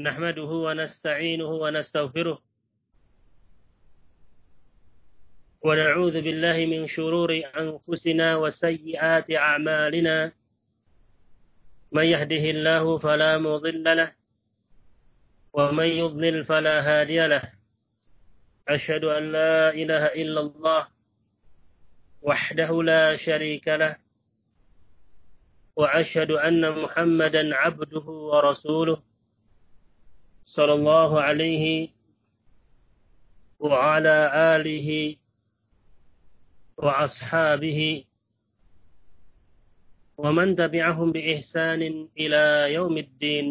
نحمده ونستعينه ونستغفره. ونعوذ بالله من شرور أنفسنا وسيئات أعمالنا. من يهده الله فلا مضل له ومن يضلل فلا هادي له. أشهد أن لا إله إلا الله وحده لا شريك له وأشهد أن محمدا عبده ورسوله. صلى الله عليه وعلى آله وأصحابه ومن تبعهم بإحسان إلى يوم الدين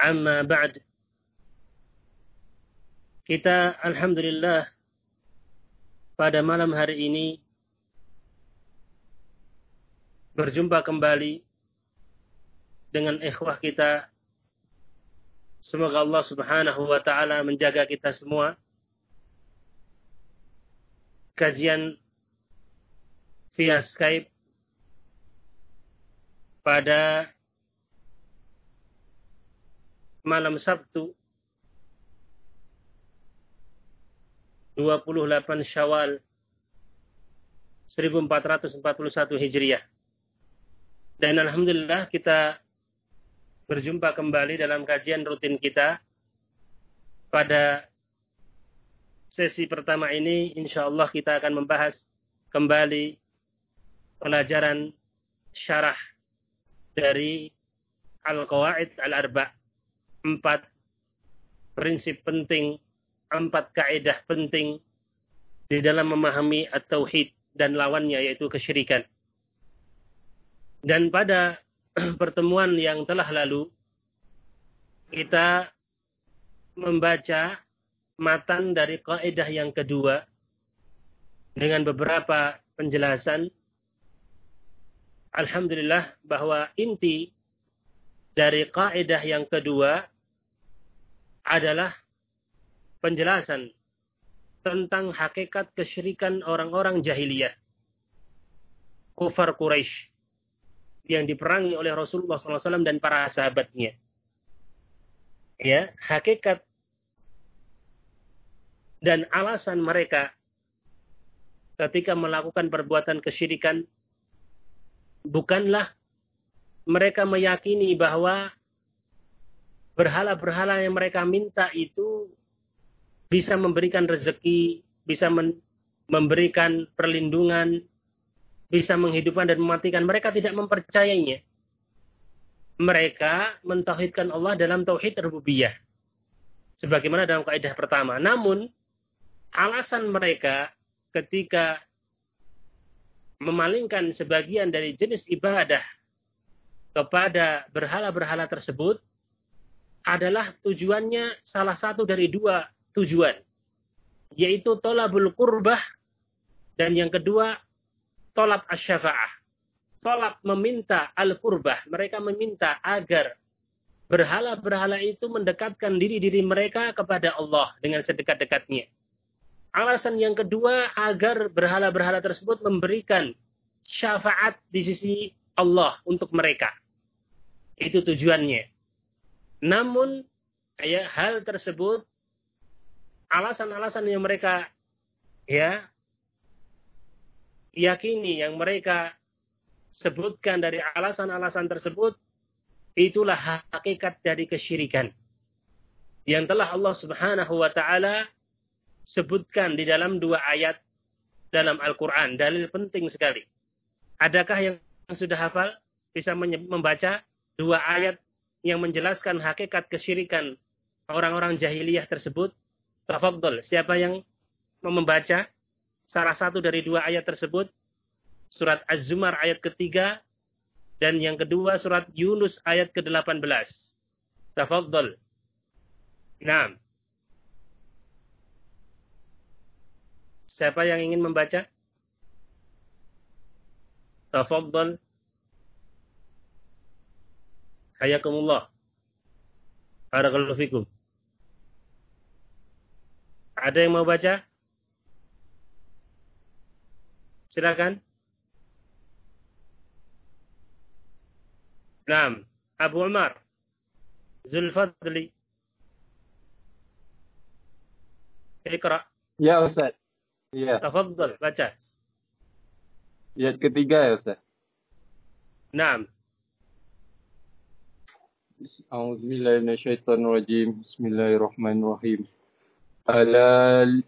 عما بعد kita Alhamdulillah pada malam hari ini berjumpa kembali dengan ikhwah kita. Semoga Allah Subhanahu wa taala menjaga kita semua. Kajian via Skype pada malam Sabtu 28 Syawal 1441 Hijriah. Dan Alhamdulillah kita berjumpa kembali dalam kajian rutin kita. Pada sesi pertama ini, insya Allah kita akan membahas kembali pelajaran syarah dari Al-Qawaid Al-Arba. Empat prinsip penting empat kaidah penting di dalam memahami at-tauhid dan lawannya yaitu kesyirikan. Dan pada pertemuan yang telah lalu kita membaca matan dari kaidah yang kedua dengan beberapa penjelasan Alhamdulillah bahwa inti dari kaidah yang kedua adalah penjelasan tentang hakikat kesyirikan orang-orang jahiliyah. Kufar Quraisy yang diperangi oleh Rasulullah SAW dan para sahabatnya. Ya, hakikat dan alasan mereka ketika melakukan perbuatan kesyirikan bukanlah mereka meyakini bahwa berhala-berhala yang mereka minta itu bisa memberikan rezeki, bisa memberikan perlindungan, bisa menghidupkan dan mematikan. Mereka tidak mempercayainya. Mereka mentauhidkan Allah dalam tauhid rububiyah. Sebagaimana dalam kaidah pertama. Namun, alasan mereka ketika memalingkan sebagian dari jenis ibadah kepada berhala-berhala tersebut adalah tujuannya salah satu dari dua tujuan. Yaitu tolabul kurbah dan yang kedua tolab asyafa'ah. Tolab meminta al-kurbah. Mereka meminta agar berhala-berhala itu mendekatkan diri-diri mereka kepada Allah dengan sedekat-dekatnya. Alasan yang kedua agar berhala-berhala tersebut memberikan syafaat di sisi Allah untuk mereka. Itu tujuannya. Namun ya hal tersebut alasan-alasan yang mereka ya yakini yang mereka sebutkan dari alasan-alasan tersebut itulah hakikat dari kesyirikan yang telah Allah Subhanahu wa taala sebutkan di dalam dua ayat dalam Al-Qur'an. Dalil penting sekali. Adakah yang sudah hafal? Bisa membaca dua ayat yang menjelaskan hakikat kesyirikan orang-orang jahiliyah tersebut. Tafadhol, siapa yang membaca salah satu dari dua ayat tersebut? Surat Az-Zumar ayat ketiga dan yang kedua surat Yunus ayat ke-18. Tafadhol. Nah. Siapa yang ingin membaca? Tafadhol. Hayakumullah. Barakallahu fikum. Ada yang mau baca? Silakan. Naam. Abu Umar. Zulfadli. Ikra. Ya Ustaz. Ya. Tafadhal, baca. Ayat ketiga ya Ustaz. Naam. A'udzubillahi minasyaitonirrajim. Bismillahirrahmanirrahim. Alal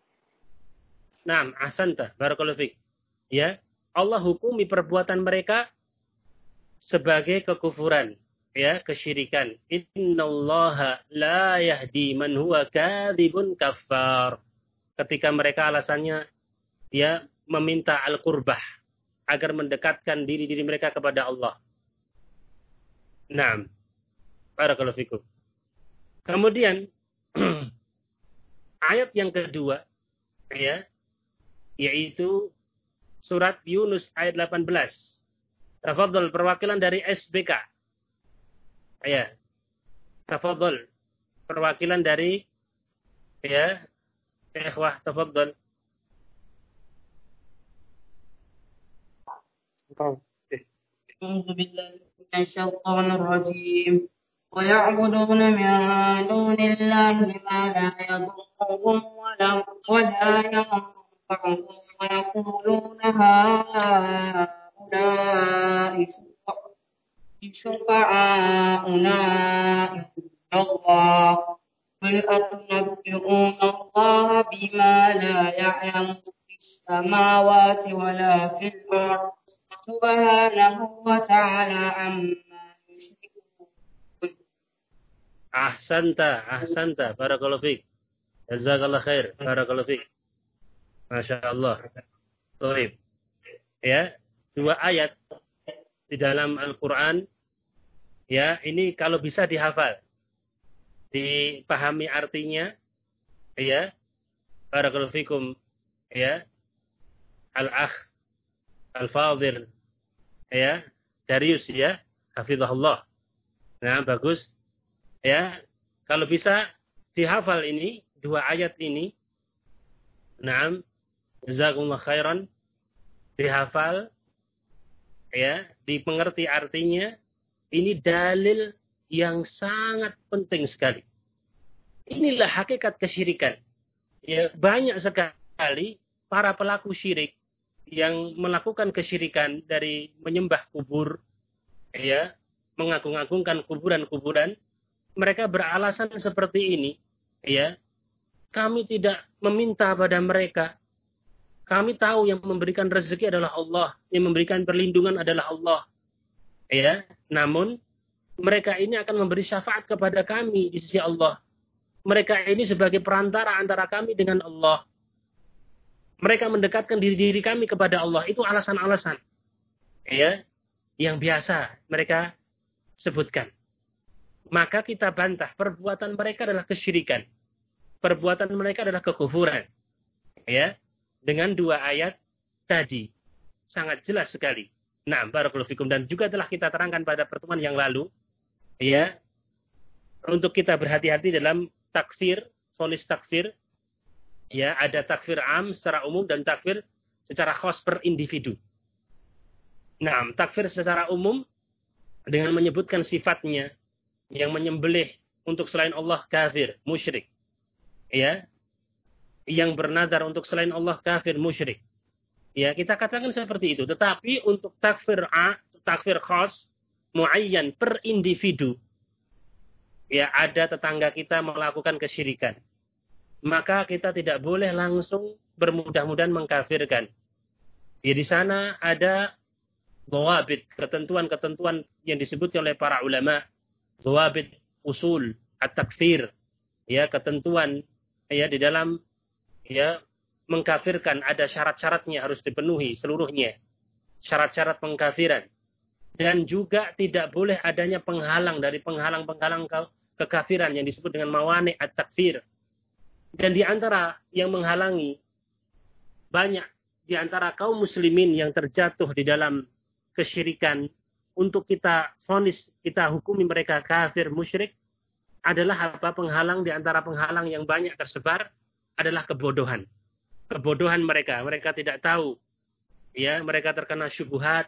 Naam, ahsanta. Barakallahu fiik. Ya, Allah hukumi perbuatan mereka sebagai kekufuran, ya, kesyirikan. Innallaha la yahdi man huwa kadzibun kafar. Ketika mereka alasannya ya meminta al-qurbah agar mendekatkan diri-diri mereka kepada Allah. Naam. Barakallahu fikum. Kemudian ayat yang kedua ya yaitu surat Yunus ayat 18. Tafadhol perwakilan dari SBK. Ya. Tafadhol perwakilan dari ya ikhwah tafadhol. أعوذ بالله من الشيطان الرجيم ويعبدون من دون الله ما لا يضرهم ولا ولا ينفعهم ويقولون هؤلاء شفعاؤنا عند الله قل أتنبئون الله بما لا يعلم في السماوات ولا في الأرض سبحانه وتعالى عما يشركون Ahsanta, ahsanta. Barakallahu fiik. Jazakallah khair. Barakallahu fiik. Masya Allah. Baik. Ya, dua ayat di dalam Al-Quran. Ya, ini kalau bisa dihafal. Dipahami artinya. Ya. Barakallahu. Ya. Al-akh. Al-fadhil. Ya. Darius ya. Hafizahullah. Nah, bagus. Ya. Kalau bisa dihafal ini. Dua ayat ini. Naam. Jazakumullah khairan. Dihafal. Ya. Dipengerti artinya. Ini dalil yang sangat penting sekali. Inilah hakikat kesyirikan. Ya, banyak sekali para pelaku syirik yang melakukan kesyirikan dari menyembah kubur, ya, mengagung-agungkan kuburan-kuburan, mereka beralasan seperti ini, ya. Kami tidak meminta pada mereka. Kami tahu yang memberikan rezeki adalah Allah, yang memberikan perlindungan adalah Allah. Ya, namun mereka ini akan memberi syafaat kepada kami di sisi Allah. Mereka ini sebagai perantara antara kami dengan Allah. Mereka mendekatkan diri-diri kami kepada Allah. Itu alasan-alasan. Ya, yang biasa mereka sebutkan. Maka kita bantah perbuatan mereka adalah kesyirikan. Perbuatan mereka adalah kekufuran. Ya, dengan dua ayat tadi sangat jelas sekali. Nah, barakallahu fikum dan juga telah kita terangkan pada pertemuan yang lalu ya untuk kita berhati-hati dalam takfir, fonis takfir ya ada takfir am secara umum dan takfir secara khas per individu. Nah, takfir secara umum dengan menyebutkan sifatnya yang menyembelih untuk selain Allah kafir, musyrik. Ya. Yang bernadar untuk selain Allah kafir, musyrik. Ya, kita katakan seperti itu. Tetapi untuk takfir A, takfir khas, muayyan per individu, ya ada tetangga kita melakukan kesyirikan maka kita tidak boleh langsung bermudah-mudahan mengkafirkan. Ya di sana ada gawabit, ketentuan-ketentuan yang disebut oleh para ulama, gawabit usul at-takfir, ya ketentuan ya di dalam ya mengkafirkan ada syarat-syaratnya harus dipenuhi seluruhnya. Syarat-syarat pengkafiran. Dan juga tidak boleh adanya penghalang dari penghalang-penghalang kekafiran yang disebut dengan mawani at-takfir dan di antara yang menghalangi banyak di antara kaum muslimin yang terjatuh di dalam kesyirikan untuk kita vonis, kita hukumi mereka kafir musyrik adalah apa penghalang di antara penghalang yang banyak tersebar adalah kebodohan. Kebodohan mereka, mereka tidak tahu ya, mereka terkena syubhat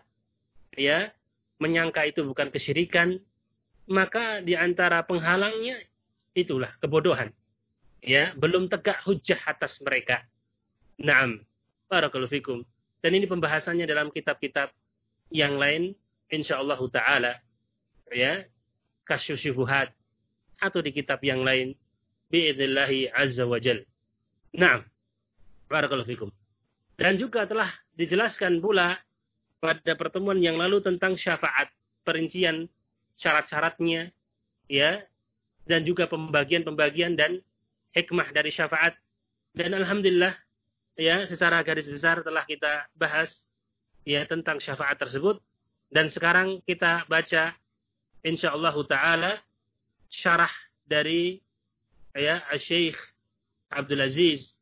ya, menyangka itu bukan kesyirikan, maka di antara penghalangnya itulah kebodohan. Ya, belum tegak hujah atas mereka. Naam. Barakallahu fikum. Dan ini pembahasannya dalam kitab-kitab yang lain insyaallah taala ya kasus syubhat atau di kitab yang lain biidznillah azza wajal. Naam. Barakallahu fikum. Dan juga telah dijelaskan pula pada pertemuan yang lalu tentang syafaat, perincian syarat-syaratnya, ya, dan juga pembagian-pembagian dan hikmah dari syafaat. Dan alhamdulillah, ya, secara garis besar telah kita bahas ya tentang syafaat tersebut. Dan sekarang kita baca insyaallah taala syarah dari ya Syekh Abdul Aziz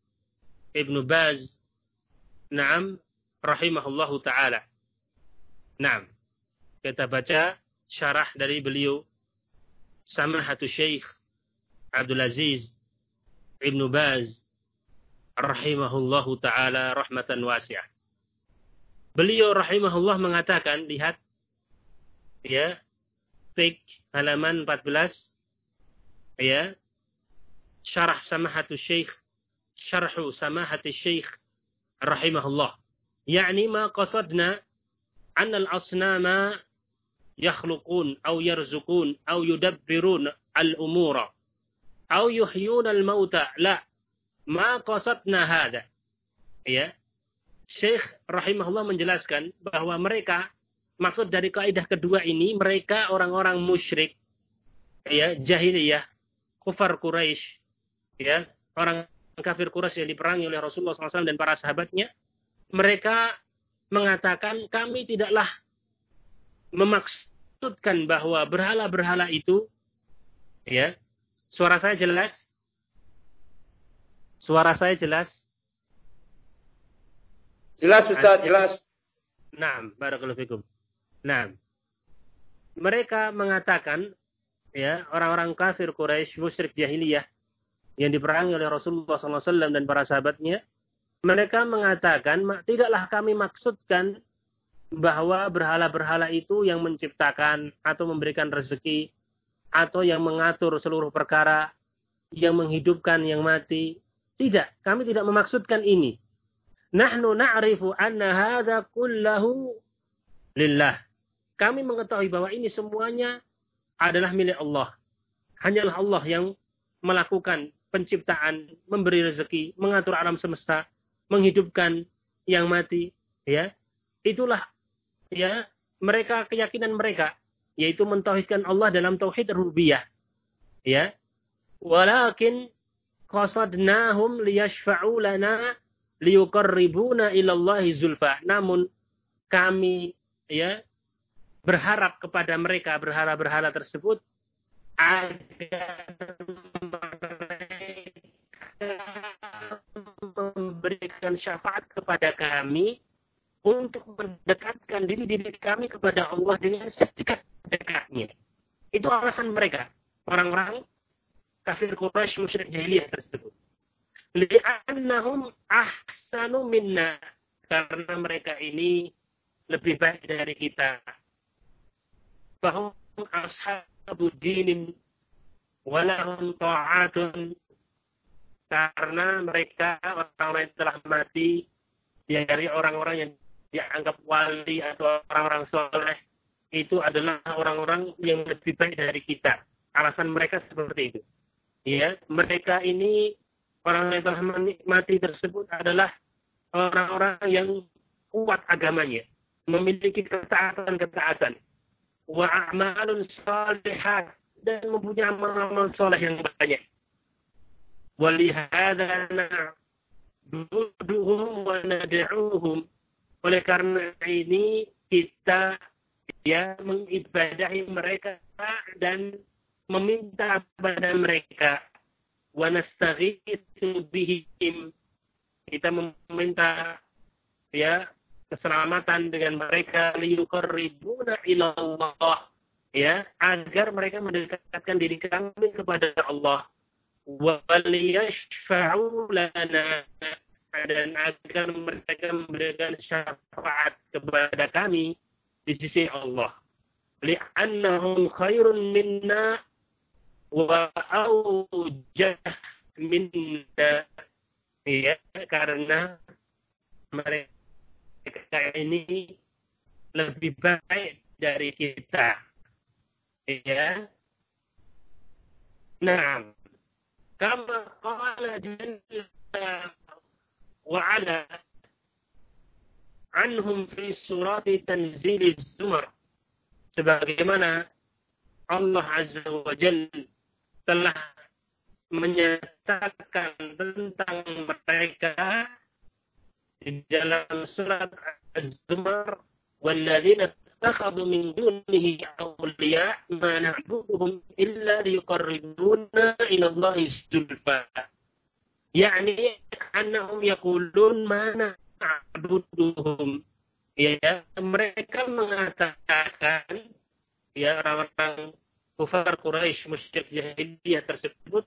Ibnu Baz Naam rahimahullahu taala. Naam. Kita baca syarah dari beliau Samahatu Syekh Abdul Aziz Ibnu Baz rahimahullahu taala rahmatan wasi'ah. Beliau rahimahullah mengatakan, lihat ya, page halaman 14 ya, syarah samahatu syekh syarhu samahati syekh rahimahullah. Yakni ma qasadna anna al-asnama yakhluqun aw yarzuqun aw yudabbirun al-umura aw yuhyun al-mauta la ma qasadna hada ya. Syekh rahimahullah menjelaskan bahwa mereka maksud dari kaidah kedua ini mereka orang-orang musyrik ya jahiliyah kufar Quraisy ya orang kafir Quraisy yang diperangi oleh Rasulullah SAW dan para sahabatnya mereka mengatakan kami tidaklah memaksudkan bahwa berhala-berhala itu ya suara saya jelas? Suara saya jelas? Jelas Ustaz jelas. Nah, barakallahu fikum. Nah, mereka mengatakan ya orang-orang kafir Quraisy musyrik jahiliyah yang diperangi oleh Rasulullah SAW dan para sahabatnya, mereka mengatakan tidaklah kami maksudkan bahwa berhala-berhala itu yang menciptakan atau memberikan rezeki atau yang mengatur seluruh perkara, yang menghidupkan yang mati. Tidak, kami tidak memaksudkan ini. Nahnu na'rifu anna hadha kullahu lillah. Kami mengetahui bahwa ini semuanya adalah milik Allah. Hanyalah Allah yang melakukan penciptaan, memberi rezeki, mengatur alam semesta, menghidupkan yang mati, ya. Itulah ya mereka keyakinan mereka yaitu mentauhidkan Allah dalam tauhid rububiyah ya walakin qasadnahum liyashfa'u lana liyuqarribuna ilallahi zulfa namun kami ya berharap kepada mereka berhala-berhala tersebut agar memberikan syafaat kepada kami untuk mendekatkan diri-diri kami kepada Allah dengan sedekat-dekatnya. Itu alasan mereka, orang-orang kafir Quraisy musyrik jahiliyah tersebut. Li'annahum ahsanu minna. Karena mereka ini lebih baik dari kita. Bahum ashabu dinin walahum ta'atun. Karena mereka orang lain telah mati dari orang-orang yang dianggap wali atau orang-orang soleh itu adalah orang-orang yang lebih baik dari kita. Alasan mereka seperti itu. Ya, mereka ini orang yang telah mati tersebut adalah orang-orang yang kuat agamanya, memiliki ketaatan-ketaatan, wa a'malun dan mempunyai amal-amal soleh yang banyak. Walihada na'buduhum wa oleh karena ini kita ya mengibadahi mereka dan meminta kepada mereka. Wa bihim. Kita meminta ya keselamatan dengan mereka. Liyuqarribuna ilallah. Ya agar mereka mendekatkan diri kami kepada Allah waliyashfa'u lana dan agar mereka memberikan syafaat kepada kami di sisi Allah. li'annahum khairun minna wa awjah minna ya karena mereka ini lebih baik dari kita. Ya nah qala jalla wa ala anhum fi surati tanzil zumar sebagaimana Allah azza wa jalla telah menyatakan tentang mereka di dalam surat Az-Zumar walladzina اتخذوا من دونه أولياء ما نعبدهم إلا ليقربونا إلى الله زلفى يعني أنهم يقولون ما نعبدهم ya mereka mengatakan ya orang-orang kufar Quraisy musyrik jahiliyah tersebut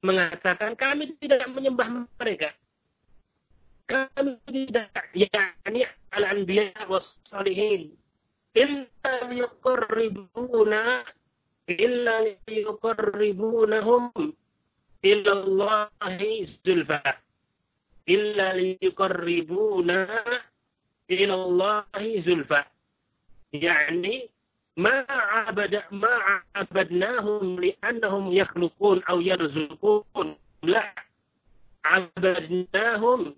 mengatakan kami tidak menyembah mereka. Kami tidak yakni al-anbiya was salihin إلا يقربونا إلا ليقربونهم إلى الله زلفى. إلا ليقربونا إلى الله زلفى. يعني ما عبد ما عبدناهم لأنهم يخلقون أو يرزقون. لا عبدناهم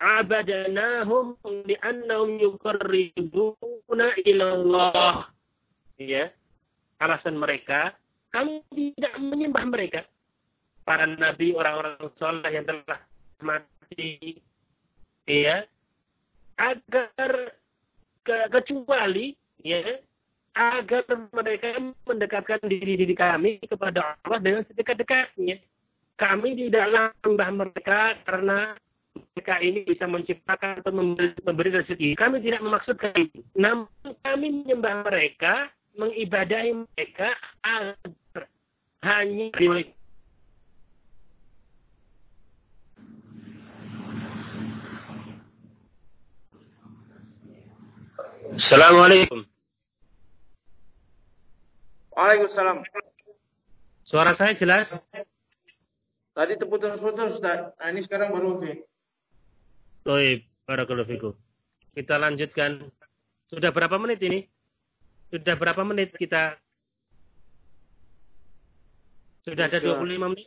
Abadanahum li'annahum yuqarribuna ila Allah. Ya. Alasan mereka kami tidak menyembah mereka. Para nabi, orang-orang soleh yang telah mati. Ya. Agar ke, kecuali ya agar mereka mendekatkan diri diri kami kepada Allah dengan sedekat-dekatnya. Kami tidak menyembah mereka karena mereka ini bisa menciptakan atau memberi, memberi rezeki. Kami tidak memaksudkan itu. Namun kami menyembah mereka, mengibadahi mereka agar hanya Assalamualaikum. Waalaikumsalam. Suara saya jelas? Tadi terputus-putus Ustaz. Nah, ini sekarang baru oke. Baik, barakallahu fikum. Kita lanjutkan. Sudah berapa menit ini? Sudah berapa menit kita? Sudah ada 25 menit.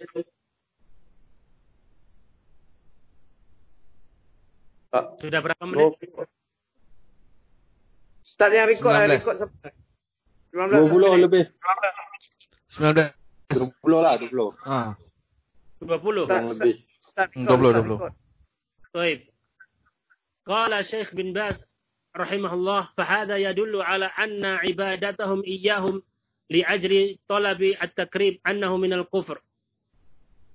Sudah berapa menit? Ustaz yang record, yang 19. record sampai 19 20 lebih. 19. 20 lah, 20. Ah, 20. Ustaz, Kurang lebih. Ustaz, Hmm, record, 20, Ustaz, 20. record. قال شيخ بن باز رحمه الله فهذا يدل على أن عبادتهم إياهم لأجل طلب التكريم أنه من الكفر.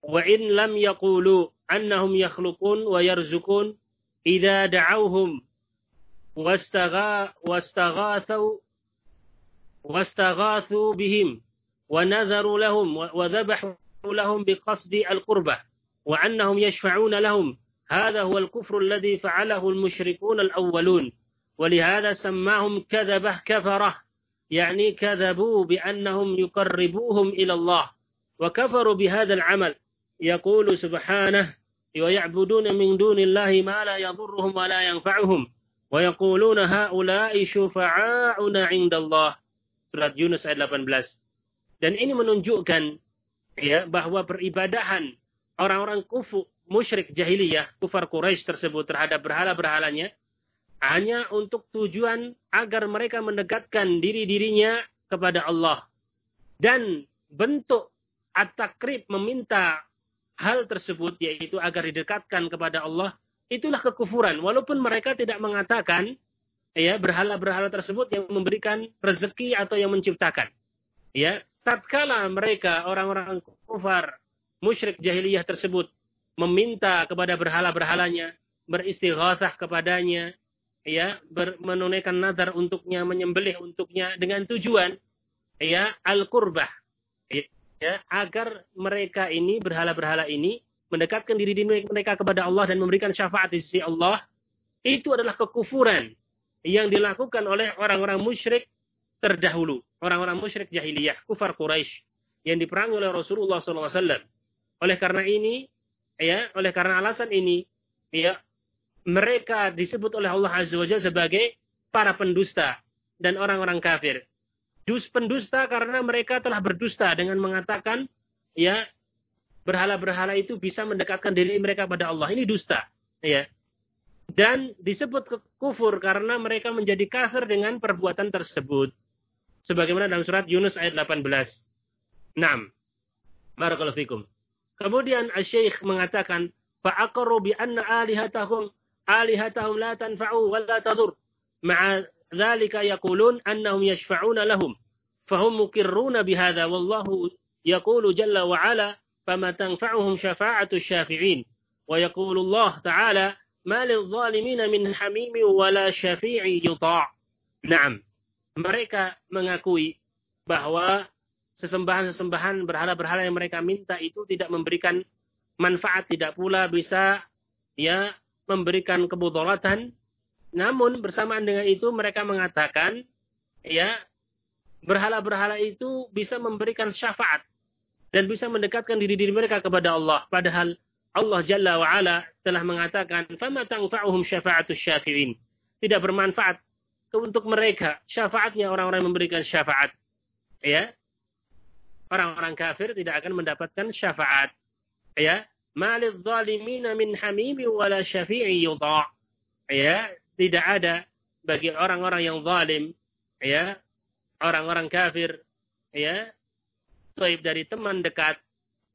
وإن لم يقولوا أنهم يخلقون ويرزقون إذا دعوهم واستغا واستغاثوا واستغاثوا بهم ونذروا لهم وذبحوا لهم بقصد القربة وأنهم يشفعون لهم هذا هو الكفر الذي فعله المشركون الأولون ولهذا سماهم كذبة كفرة يعني كذبوا بأنهم يقربوهم إلى الله وكفروا بهذا العمل. يقول سبحانه ويعبدون من دون الله ما لا يضرهم ولا ينفعهم ويقولون هؤلاء شفعاؤنا عند الله. Surat Yunus ayat 18 dan ini menunjukkan ya bahwa peribadahan orang-orang kufu musyrik jahiliyah kufar Quraisy tersebut terhadap berhala-berhalanya hanya untuk tujuan agar mereka mendekatkan diri-dirinya kepada Allah. Dan bentuk at-takrib meminta hal tersebut yaitu agar didekatkan kepada Allah itulah kekufuran. Walaupun mereka tidak mengatakan ya berhala-berhala tersebut yang memberikan rezeki atau yang menciptakan. Ya tatkala mereka orang-orang kufar musyrik jahiliyah tersebut meminta kepada berhala-berhalanya beristighatsah kepadanya, ya, menunaikan nazar untuknya, menyembelih untuknya dengan tujuan ya al-qurbah ya agar mereka ini berhala-berhala ini mendekatkan diri mereka kepada Allah dan memberikan syafaat di sisi Allah itu adalah kekufuran yang dilakukan oleh orang-orang musyrik terdahulu, orang-orang musyrik jahiliyah, kufar Quraisy yang diperangi oleh Rasulullah SAW. Oleh karena ini, ya, oleh karena alasan ini, ya, mereka disebut oleh Allah Azza wa Jalla sebagai para pendusta dan orang-orang kafir. Dus pendusta karena mereka telah berdusta dengan mengatakan ya berhala-berhala itu bisa mendekatkan diri mereka pada Allah. Ini dusta, ya. Dan disebut kufur karena mereka menjadi kafir dengan perbuatan tersebut. Sebagaimana dalam surat Yunus ayat 18. 6. Barakallahu fikum. Kemudian Asy-Syaikh mengatakan, "Fa'aqarru bi anna alihatahum alihatahum la tanfa'u wa la tadur." Ma'a ذلك يقولون أنهم يشفعون لهم فهم مقرون بهذا والله يقول جل وعلا فما تنفعهم شفاعة الشافعين ويقول الله تعالى ما للظالمين من حميم ولا شفيع يطاع نعم mereka mengakui bahwa sesembahan-sesembahan berhala-berhala yang mereka minta itu tidak memberikan manfaat, tidak pula bisa ya memberikan kebudolatan. Namun bersamaan dengan itu mereka mengatakan ya berhala-berhala itu bisa memberikan syafaat dan bisa mendekatkan diri-diri mereka kepada Allah. Padahal Allah Jalla wa ala telah mengatakan fama tanfa'uhum syafa'atus syafi'in. Tidak bermanfaat untuk mereka. Syafaatnya orang-orang yang memberikan syafaat. Ya orang-orang kafir tidak akan mendapatkan syafaat ya malidh zalimina min hamimi wala syafi'i yuta ya tidak ada bagi orang-orang yang zalim, ya, orang-orang kafir, ya, taib dari teman dekat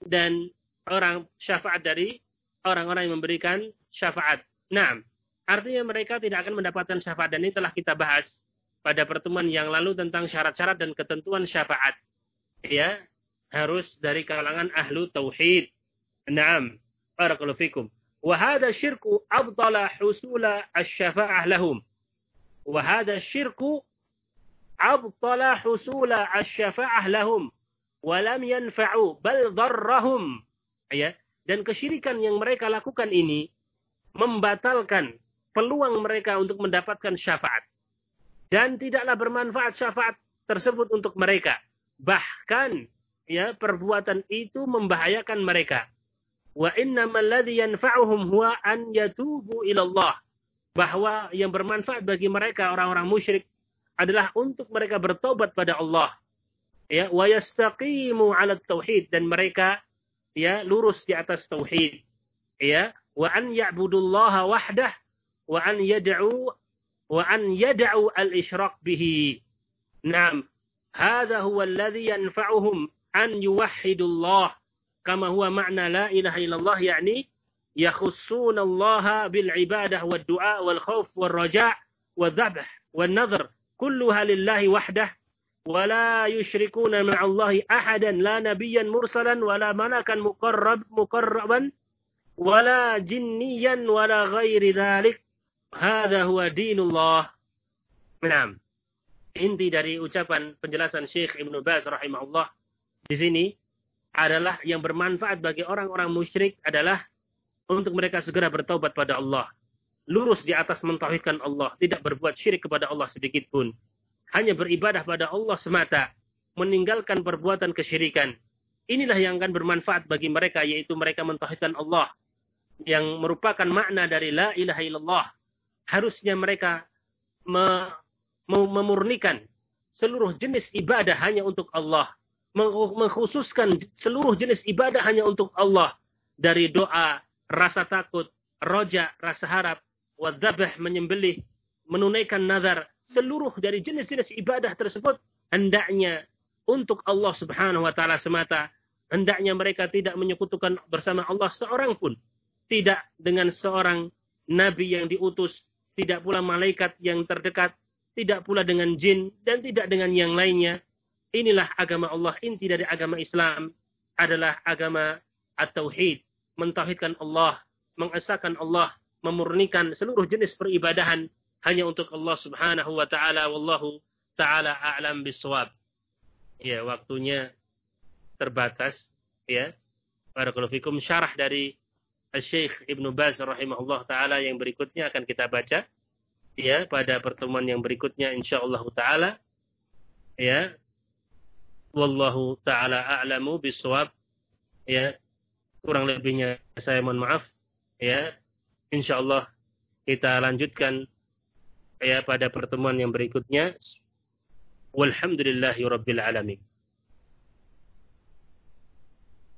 dan orang syafaat dari orang-orang yang memberikan syafaat. Nah, artinya mereka tidak akan mendapatkan syafaat dan ini telah kita bahas pada pertemuan yang lalu tentang syarat-syarat dan ketentuan syafaat ya harus dari kalangan ahlu tauhid. Naam. Barakallahu fikum. Wa hadha syirku abdala husula asy-syafa'ah lahum. Wa hadha syirku abdala husula asy-syafa'ah lahum wa lam yanfa'u bal darrahum. Ya. Dan kesyirikan yang mereka lakukan ini membatalkan peluang mereka untuk mendapatkan syafaat. Dan tidaklah bermanfaat syafaat tersebut untuk mereka bahkan ya perbuatan itu membahayakan mereka Wa innamal ladzi yanfa'uhum huwa an yatubu ila Allah. Bahwa yang bermanfaat bagi mereka orang-orang musyrik adalah untuk mereka bertobat pada Allah. Ya, wa yastaqimu 'ala tauhid dan mereka ya lurus di atas tauhid. Ya, wa an ya'budullaha wahdah wa an yad'u wa an yad'u al-isyraq bihi. Naam. هذا هو الذي ينفعهم أن يوحدوا الله. كما هو معنى لا إله إلا الله يعني يخصون الله بالعبادة والدعاء والخوف والرجاء والذبح والنظر كلها لله وحده. ولا يشركون مع الله أحدا لا نبيا مرسلا ولا ملكا مقرب مقربا ولا جنيا ولا غير ذلك. هذا هو دين الله. نعم. Inti dari ucapan penjelasan Syekh Ibnu Baz rahimahullah di sini adalah yang bermanfaat bagi orang-orang musyrik adalah untuk mereka segera bertaubat pada Allah. Lurus di atas mentauhidkan Allah, tidak berbuat syirik kepada Allah sedikit pun. Hanya beribadah pada Allah semata, meninggalkan perbuatan kesyirikan. Inilah yang akan bermanfaat bagi mereka, yaitu mereka mentauhidkan Allah. Yang merupakan makna dari la ilaha illallah. Harusnya mereka memurnikan seluruh jenis ibadah hanya untuk Allah mengkhususkan seluruh jenis ibadah hanya untuk Allah. Dari doa, rasa takut, roja, rasa harap, wadzabah, menyembelih, menunaikan nazar. Seluruh dari jenis-jenis ibadah tersebut hendaknya untuk Allah subhanahu wa ta'ala semata. Hendaknya mereka tidak menyekutukan bersama Allah seorang pun. Tidak dengan seorang nabi yang diutus. Tidak pula malaikat yang terdekat. Tidak pula dengan jin. Dan tidak dengan yang lainnya Inilah agama Allah. Inti dari agama Islam adalah agama at-tauhid. Mentauhidkan Allah. Mengesahkan Allah memurnikan seluruh jenis peribadahan hanya untuk Allah Subhanahu wa taala wallahu taala a'lam bisawab. Ya, waktunya terbatas ya. Barakallahu fikum syarah dari Syekh Ibnu Baz rahimahullah taala yang berikutnya akan kita baca ya pada pertemuan yang berikutnya insyaallah taala ya. Wallahu taala a'lamu bisawab ya. Kurang lebihnya saya mohon maaf ya. Insyaallah kita lanjutkan ya pada pertemuan yang berikutnya. Walhamdulillahi rabbil alamin